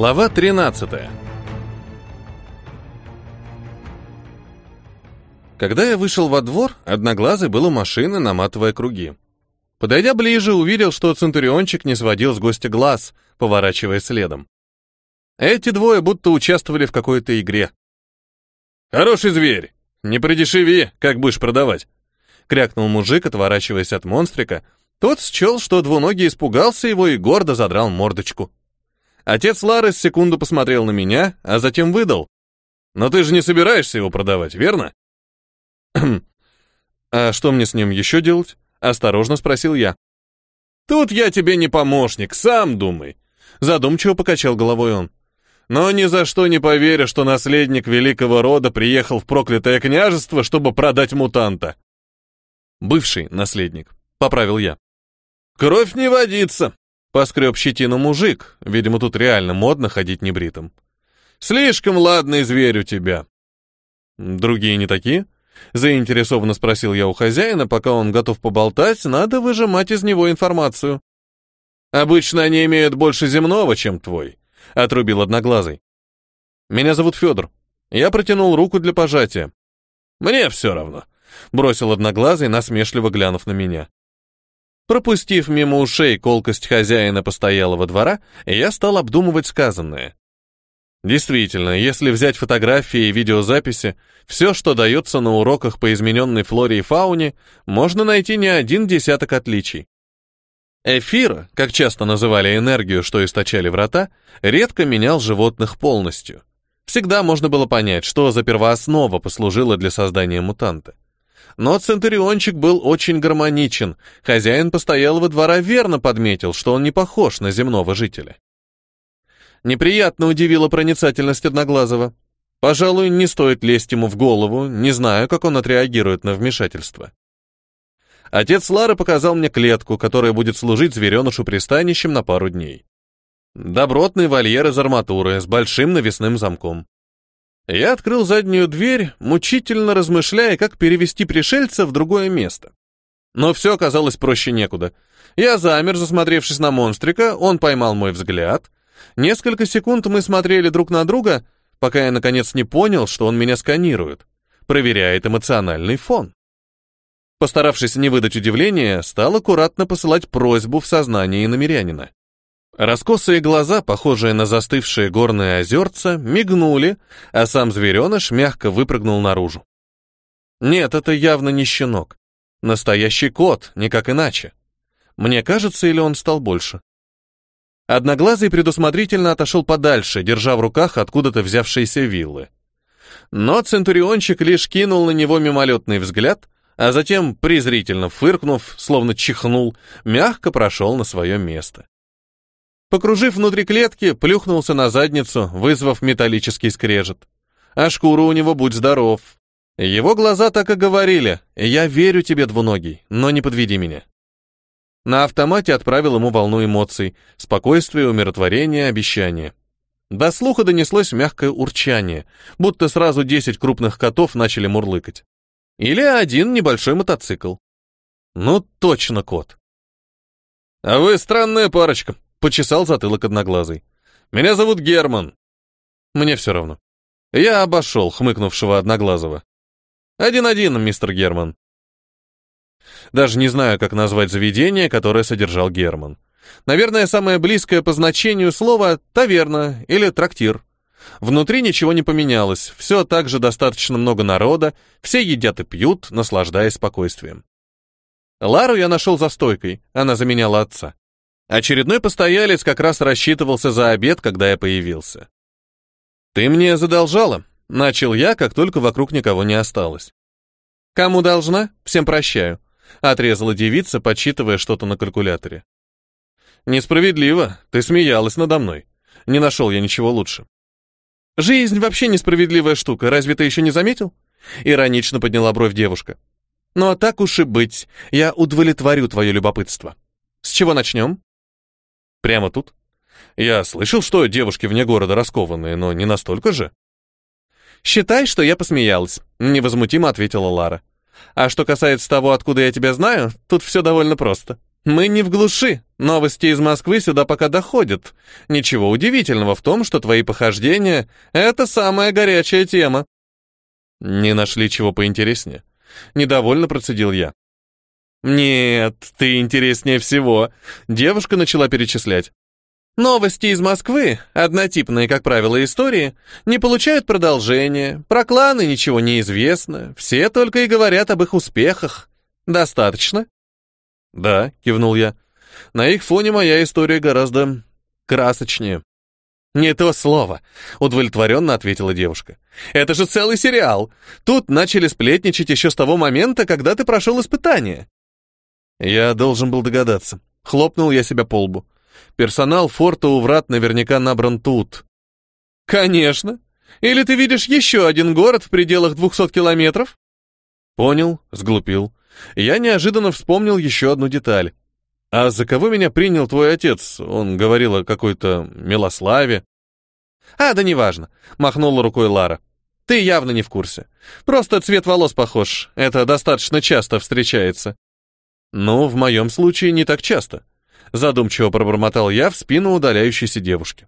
Глава 13 Когда я вышел во двор, одноглазый был у машины, наматывая круги. Подойдя ближе, увидел, что Центуриончик не сводил с гостя глаз, поворачивая следом. Эти двое будто участвовали в какой-то игре. «Хороший зверь! Не продешеви, как будешь продавать!» крякнул мужик, отворачиваясь от монстрика. Тот счел, что двуногий испугался его и гордо задрал мордочку. Отец Лары секунду посмотрел на меня, а затем выдал. «Но ты же не собираешься его продавать, верно?» «А что мне с ним еще делать?» — осторожно спросил я. «Тут я тебе не помощник, сам думай», — задумчиво покачал головой он. «Но ни за что не поверю, что наследник великого рода приехал в проклятое княжество, чтобы продать мутанта». «Бывший наследник», — поправил я. «Кровь не водится», — поскреб щетину мужик, видимо, тут реально модно ходить небритым. «Слишком ладный зверь у тебя». «Другие не такие?» Заинтересованно спросил я у хозяина, пока он готов поболтать, надо выжимать из него информацию. «Обычно они имеют больше земного, чем твой», — отрубил одноглазый. «Меня зовут Федор. Я протянул руку для пожатия». «Мне все равно», — бросил одноглазый, насмешливо глянув на меня. Пропустив мимо ушей колкость хозяина постоялого двора, я стал обдумывать сказанное. Действительно, если взять фотографии и видеозаписи, все, что дается на уроках по измененной флоре и фауне, можно найти не один десяток отличий. Эфир, как часто называли энергию, что источали врата, редко менял животных полностью. Всегда можно было понять, что за первооснова послужила для создания мутанта. Но Центуриончик был очень гармоничен, хозяин постоялого двора верно подметил, что он не похож на земного жителя. Неприятно удивила проницательность Одноглазого. Пожалуй, не стоит лезть ему в голову, не знаю, как он отреагирует на вмешательство. Отец Лары показал мне клетку, которая будет служить зверенышу пристанищем на пару дней. Добротный вольер из арматуры с большим навесным замком. Я открыл заднюю дверь, мучительно размышляя, как перевести пришельца в другое место. Но все оказалось проще некуда. Я замер, засмотревшись на монстрика, он поймал мой взгляд, Несколько секунд мы смотрели друг на друга, пока я наконец не понял, что он меня сканирует, проверяет эмоциональный фон. Постаравшись не выдать удивления, стал аккуратно посылать просьбу в сознание намерянина. Раскосые глаза, похожие на застывшие горные озерца, мигнули, а сам звереныш мягко выпрыгнул наружу. Нет, это явно не щенок. Настоящий кот, никак иначе. Мне кажется, или он стал больше? Одноглазый предусмотрительно отошел подальше, держа в руках откуда-то взявшиеся виллы. Но Центуриончик лишь кинул на него мимолетный взгляд, а затем, презрительно фыркнув, словно чихнул, мягко прошел на свое место. Покружив внутри клетки, плюхнулся на задницу, вызвав металлический скрежет. А шкура у него будь здоров. Его глаза так и говорили, «Я верю тебе, двуногий, но не подведи меня». На автомате отправил ему волну эмоций, спокойствие, умиротворение, обещание. До слуха донеслось мягкое урчание, будто сразу десять крупных котов начали мурлыкать. Или один небольшой мотоцикл. Ну, точно кот. «А вы странная парочка», — почесал затылок одноглазый. «Меня зовут Герман». «Мне все равно». Я обошел хмыкнувшего одноглазого. «Один-один, мистер Герман. Даже не знаю, как назвать заведение, которое содержал Герман. Наверное, самое близкое по значению слово «таверна» или «трактир». Внутри ничего не поменялось, все так же достаточно много народа, все едят и пьют, наслаждаясь спокойствием. Лару я нашел за стойкой, она заменяла отца. Очередной постоялец как раз рассчитывался за обед, когда я появился. «Ты мне задолжала?» — начал я, как только вокруг никого не осталось. «Кому должна? Всем прощаю», Отрезала девица, подсчитывая что-то на калькуляторе. Несправедливо, ты смеялась надо мной. Не нашел я ничего лучше. Жизнь вообще несправедливая штука, разве ты еще не заметил? Иронично подняла бровь девушка. Ну а так уж и быть, я удовлетворю твое любопытство. С чего начнем? Прямо тут? Я слышал, что девушки вне города раскованные, но не настолько же. Считай, что я посмеялась, невозмутимо ответила Лара. А что касается того, откуда я тебя знаю, тут все довольно просто. Мы не в глуши. Новости из Москвы сюда пока доходят. Ничего удивительного в том, что твои похождения — это самая горячая тема. Не нашли чего поинтереснее. Недовольно процедил я. Нет, ты интереснее всего. Девушка начала перечислять. Новости из Москвы, однотипные, как правило, истории, не получают продолжения, про кланы ничего не известно, все только и говорят об их успехах. Достаточно? Да, кивнул я. На их фоне моя история гораздо красочнее. «Не то слово», — удовлетворенно ответила девушка. «Это же целый сериал. Тут начали сплетничать еще с того момента, когда ты прошел испытание». Я должен был догадаться. Хлопнул я себя по лбу. Персонал форта у врат наверняка набран тут. Конечно. Или ты видишь еще один город в пределах двухсот километров? Понял, сглупил. Я неожиданно вспомнил еще одну деталь. А за кого меня принял твой отец? Он говорил о какой-то Милославе. А, да неважно, махнула рукой Лара. Ты явно не в курсе. Просто цвет волос похож. Это достаточно часто встречается. Ну, в моем случае не так часто. Задумчиво пробормотал я в спину удаляющейся девушки.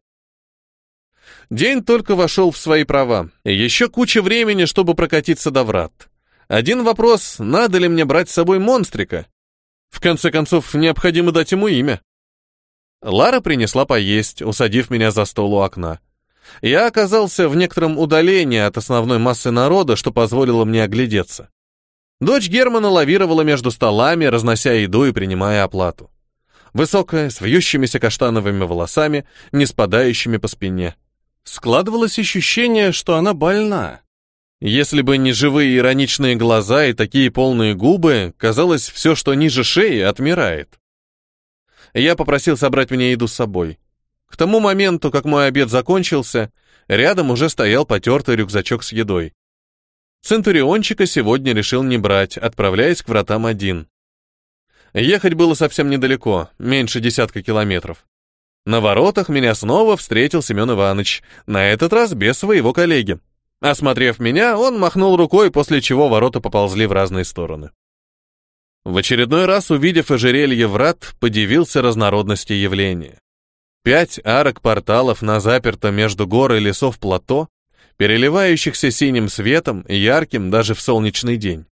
День только вошел в свои права, еще куча времени, чтобы прокатиться до врат. Один вопрос, надо ли мне брать с собой монстрика? В конце концов, необходимо дать ему имя. Лара принесла поесть, усадив меня за стол у окна. Я оказался в некотором удалении от основной массы народа, что позволило мне оглядеться. Дочь Германа лавировала между столами, разнося еду и принимая оплату высокая, с вьющимися каштановыми волосами, не спадающими по спине. Складывалось ощущение, что она больна. Если бы не живые ироничные глаза и такие полные губы, казалось, все, что ниже шеи, отмирает. Я попросил собрать мне еду с собой. К тому моменту, как мой обед закончился, рядом уже стоял потертый рюкзачок с едой. Центуриончика сегодня решил не брать, отправляясь к вратам один. Ехать было совсем недалеко, меньше десятка километров. На воротах меня снова встретил Семен Иванович, на этот раз без своего коллеги. Осмотрев меня, он махнул рукой, после чего ворота поползли в разные стороны. В очередной раз, увидев ожерелье врат, подивился разнородности явления. Пять арок порталов на запертом между гор и лесов плато, переливающихся синим светом, ярким даже в солнечный день.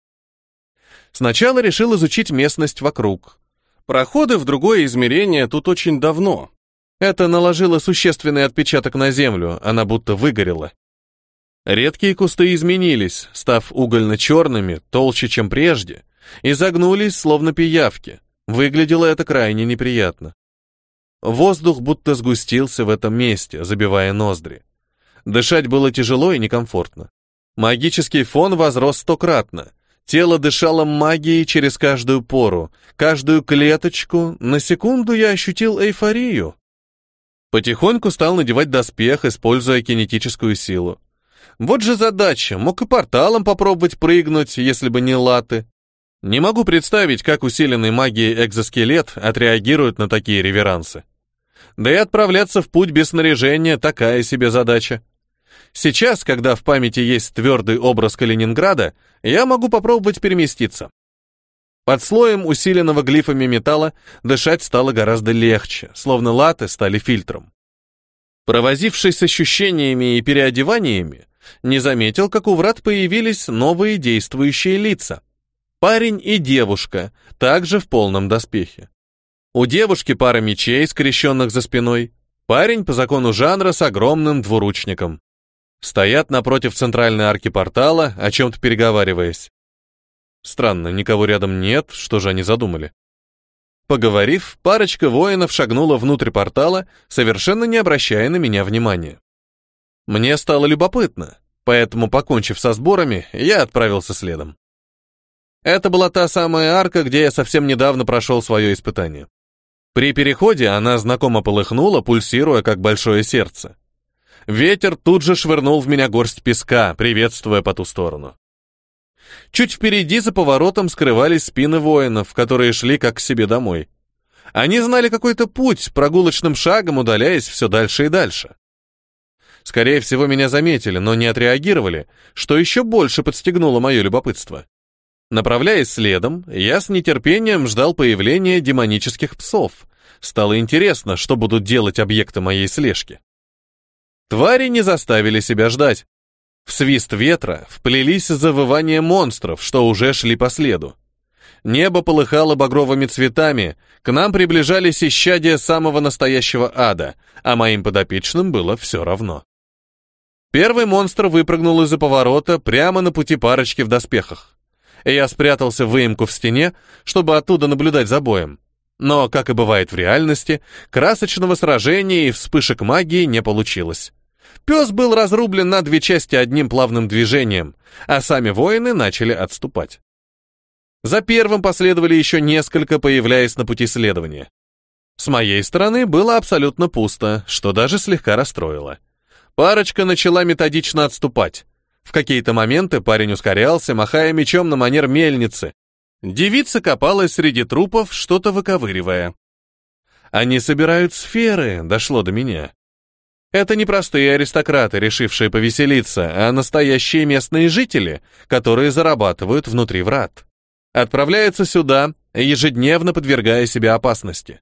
Сначала решил изучить местность вокруг. Проходы в другое измерение тут очень давно. Это наложило существенный отпечаток на землю, она будто выгорела. Редкие кусты изменились, став угольно-черными, толще, чем прежде, и загнулись, словно пиявки. Выглядело это крайне неприятно. Воздух будто сгустился в этом месте, забивая ноздри. Дышать было тяжело и некомфортно. Магический фон возрос стократно, Тело дышало магией через каждую пору, каждую клеточку. На секунду я ощутил эйфорию. Потихоньку стал надевать доспех, используя кинетическую силу. Вот же задача, мог и порталом попробовать прыгнуть, если бы не латы. Не могу представить, как усиленный магией экзоскелет отреагирует на такие реверансы. Да и отправляться в путь без снаряжения — такая себе задача. Сейчас, когда в памяти есть твердый образ Калининграда, я могу попробовать переместиться. Под слоем усиленного глифами металла дышать стало гораздо легче, словно латы стали фильтром. Провозившись с ощущениями и переодеваниями, не заметил, как у врат появились новые действующие лица. Парень и девушка, также в полном доспехе. У девушки пара мечей, скрещенных за спиной. Парень по закону жанра с огромным двуручником. Стоят напротив центральной арки портала, о чем-то переговариваясь. Странно, никого рядом нет, что же они задумали? Поговорив, парочка воинов шагнула внутрь портала, совершенно не обращая на меня внимания. Мне стало любопытно, поэтому, покончив со сборами, я отправился следом. Это была та самая арка, где я совсем недавно прошел свое испытание. При переходе она знакомо полыхнула, пульсируя, как большое сердце. Ветер тут же швырнул в меня горсть песка, приветствуя по ту сторону. Чуть впереди за поворотом скрывались спины воинов, которые шли как к себе домой. Они знали какой-то путь, прогулочным шагом удаляясь все дальше и дальше. Скорее всего, меня заметили, но не отреагировали, что еще больше подстегнуло мое любопытство. Направляясь следом, я с нетерпением ждал появления демонических псов. Стало интересно, что будут делать объекты моей слежки. Твари не заставили себя ждать. В свист ветра вплелись завывания монстров, что уже шли по следу. Небо полыхало багровыми цветами, к нам приближались исчадия самого настоящего ада, а моим подопечным было все равно. Первый монстр выпрыгнул из-за поворота прямо на пути парочки в доспехах. Я спрятался в выемку в стене, чтобы оттуда наблюдать за боем. Но, как и бывает в реальности, красочного сражения и вспышек магии не получилось. Пес был разрублен на две части одним плавным движением, а сами воины начали отступать. За первым последовали еще несколько, появляясь на пути следования. С моей стороны было абсолютно пусто, что даже слегка расстроило. Парочка начала методично отступать. В какие-то моменты парень ускорялся, махая мечом на манер мельницы. Девица копалась среди трупов, что-то выковыривая. Они собирают сферы, дошло до меня. Это не простые аристократы, решившие повеселиться, а настоящие местные жители, которые зарабатывают внутри врат. Отправляются сюда, ежедневно подвергая себя опасности.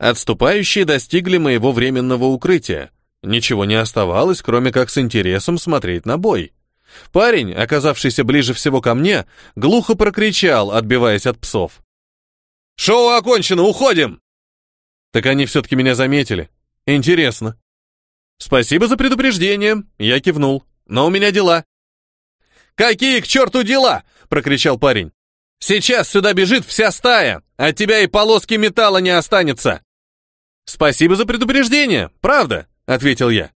Отступающие достигли моего временного укрытия, Ничего не оставалось, кроме как с интересом смотреть на бой. Парень, оказавшийся ближе всего ко мне, глухо прокричал, отбиваясь от псов. «Шоу окончено, уходим!» Так они все-таки меня заметили. Интересно. «Спасибо за предупреждение», — я кивнул. «Но у меня дела». «Какие к черту дела?» — прокричал парень. «Сейчас сюда бежит вся стая, от тебя и полоски металла не останется». «Спасибо за предупреждение, правда?» — ответил я.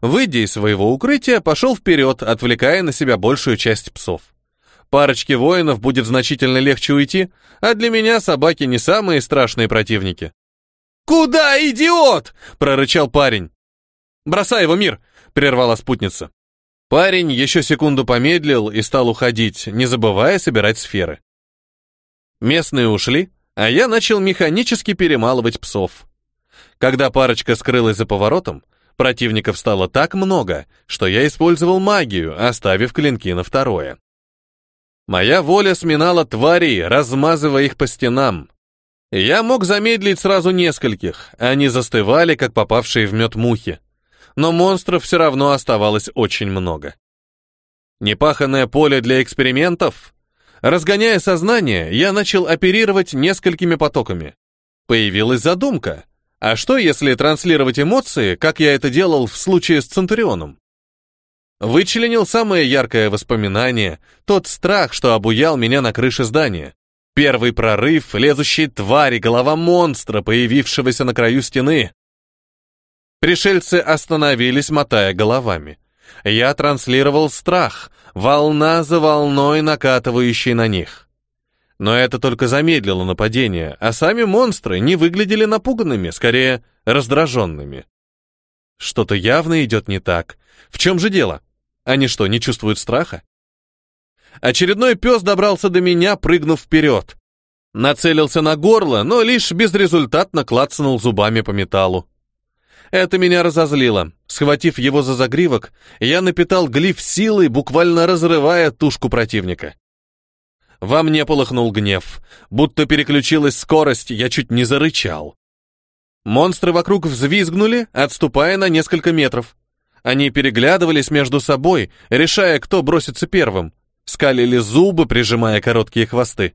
Выйдя из своего укрытия, пошел вперед, отвлекая на себя большую часть псов. Парочке воинов будет значительно легче уйти, а для меня собаки не самые страшные противники. «Куда, идиот?» — прорычал парень. «Бросай его, мир!» — прервала спутница. Парень еще секунду помедлил и стал уходить, не забывая собирать сферы. Местные ушли, а я начал механически перемалывать псов. Когда парочка скрылась за поворотом, противников стало так много, что я использовал магию, оставив клинки на второе. Моя воля сминала тварей, размазывая их по стенам. Я мог замедлить сразу нескольких, они застывали, как попавшие в мед мухи. Но монстров все равно оставалось очень много. Непаханное поле для экспериментов? Разгоняя сознание, я начал оперировать несколькими потоками. Появилась задумка — а что, если транслировать эмоции, как я это делал в случае с Центурионом? Вычленил самое яркое воспоминание, тот страх, что обуял меня на крыше здания. Первый прорыв, лезущий твари, голова монстра, появившегося на краю стены. Пришельцы остановились, мотая головами. Я транслировал страх, волна за волной накатывающей на них. Но это только замедлило нападение, а сами монстры не выглядели напуганными, скорее раздраженными. Что-то явно идет не так. В чем же дело? Они что, не чувствуют страха? Очередной пес добрался до меня, прыгнув вперед. Нацелился на горло, но лишь безрезультатно клацнул зубами по металлу. Это меня разозлило. Схватив его за загривок, я напитал глиф силой, буквально разрывая тушку противника. Во мне полыхнул гнев. Будто переключилась скорость, я чуть не зарычал. Монстры вокруг взвизгнули, отступая на несколько метров. Они переглядывались между собой, решая, кто бросится первым. Скалили зубы, прижимая короткие хвосты.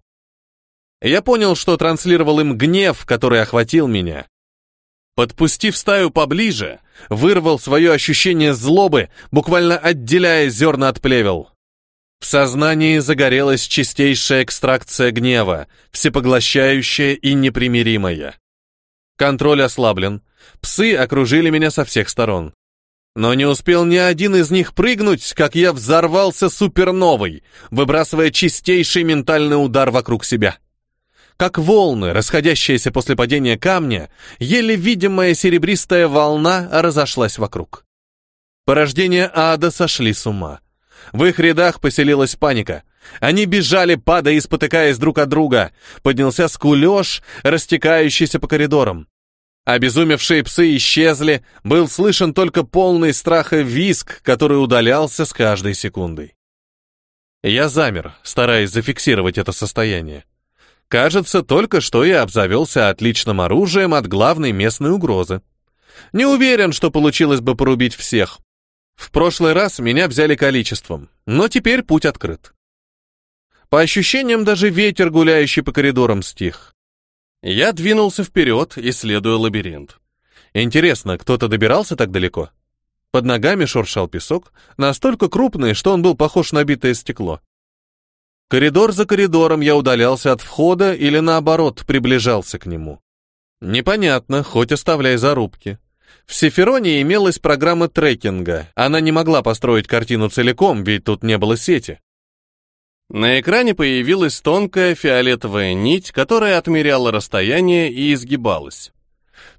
Я понял, что транслировал им гнев, который охватил меня. Подпустив стаю поближе, вырвал свое ощущение злобы, буквально отделяя зерна от плевел. В сознании загорелась чистейшая экстракция гнева, всепоглощающая и непримиримая. Контроль ослаблен. Псы окружили меня со всех сторон. Но не успел ни один из них прыгнуть, как я взорвался суперновой, выбрасывая чистейший ментальный удар вокруг себя. Как волны, расходящиеся после падения камня, еле видимая серебристая волна разошлась вокруг. Порождения ада сошли с ума. В их рядах поселилась паника. Они бежали, падая и спотыкаясь друг от друга. Поднялся скулеж, растекающийся по коридорам. Обезумевшие псы исчезли, был слышен только полный страха виск, который удалялся с каждой секундой. Я замер, стараясь зафиксировать это состояние. Кажется, только что я обзавелся отличным оружием от главной местной угрозы. Не уверен, что получилось бы порубить всех. В прошлый раз меня взяли количеством, но теперь путь открыт. По ощущениям, даже ветер, гуляющий по коридорам, стих. Я двинулся вперед, исследуя лабиринт. Интересно, кто-то добирался так далеко? Под ногами шуршал песок, настолько крупный, что он был похож на битое стекло. Коридор за коридором я удалялся от входа или, наоборот, приближался к нему. Непонятно, хоть оставляй зарубки. В Сефероне имелась программа трекинга. Она не могла построить картину целиком, ведь тут не было сети. На экране появилась тонкая фиолетовая нить, которая отмеряла расстояние и изгибалась.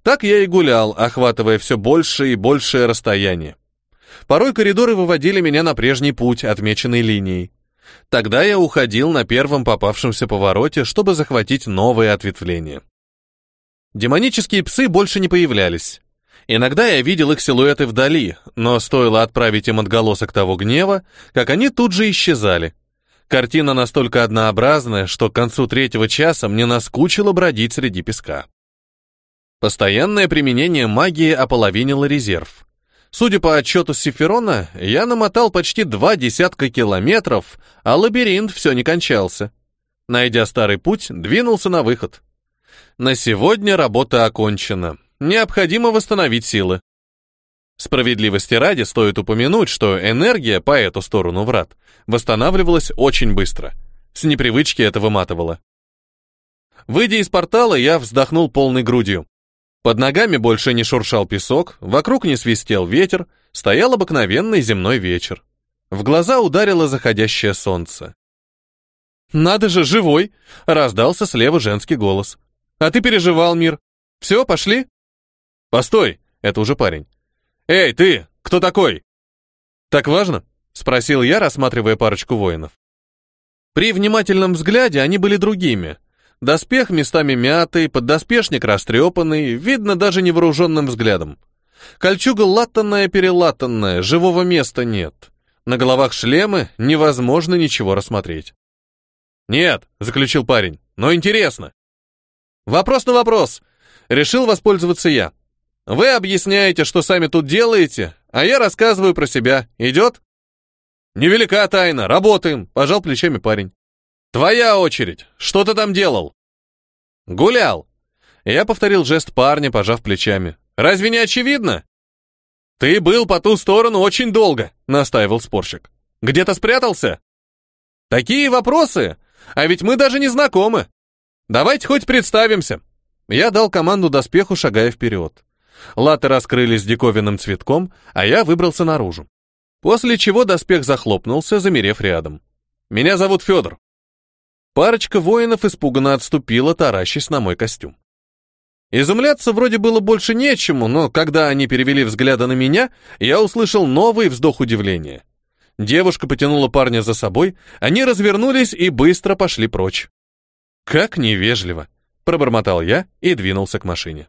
Так я и гулял, охватывая все больше и большее расстояние. Порой коридоры выводили меня на прежний путь, отмеченный линией. Тогда я уходил на первом попавшемся повороте, чтобы захватить новые ответвления. Демонические псы больше не появлялись. Иногда я видел их силуэты вдали, но стоило отправить им отголосок того гнева, как они тут же исчезали. Картина настолько однообразная, что к концу третьего часа мне наскучило бродить среди песка. Постоянное применение магии ополовинило резерв. Судя по отчету Сиферона, я намотал почти два десятка километров, а лабиринт все не кончался. Найдя старый путь, двинулся на выход. На сегодня работа окончена. Необходимо восстановить силы. Справедливости ради стоит упомянуть, что энергия по эту сторону врат восстанавливалась очень быстро. С непривычки это выматывало. Выйдя из портала, я вздохнул полной грудью. Под ногами больше не шуршал песок, вокруг не свистел ветер, стоял обыкновенный земной вечер. В глаза ударило заходящее солнце. «Надо же, живой!» — раздался слева женский голос. «А ты переживал, мир. Все, пошли?» «Постой!» — это уже парень. «Эй, ты! Кто такой?» «Так важно?» — спросил я, рассматривая парочку воинов. При внимательном взгляде они были другими — Доспех местами мятый, поддоспешник растрепанный, видно даже невооруженным взглядом. Кольчуга латанная-перелатанная, живого места нет. На головах шлемы, невозможно ничего рассмотреть. «Нет», — заключил парень, — «но интересно». «Вопрос на вопрос. Решил воспользоваться я. Вы объясняете, что сами тут делаете, а я рассказываю про себя. Идет?» «Невелика тайна, работаем», — пожал плечами парень. «Твоя очередь. Что ты там делал?» «Гулял». Я повторил жест парня, пожав плечами. «Разве не очевидно?» «Ты был по ту сторону очень долго», — настаивал спорщик. «Где-то спрятался?» «Такие вопросы? А ведь мы даже не знакомы. Давайте хоть представимся». Я дал команду доспеху, шагая вперед. Латы раскрылись диковинным цветком, а я выбрался наружу. После чего доспех захлопнулся, замерев рядом. «Меня зовут Федор. Парочка воинов испуганно отступила, таращась на мой костюм. Изумляться вроде было больше нечему, но когда они перевели взгляды на меня, я услышал новый вздох удивления. Девушка потянула парня за собой, они развернулись и быстро пошли прочь. «Как невежливо!» — пробормотал я и двинулся к машине.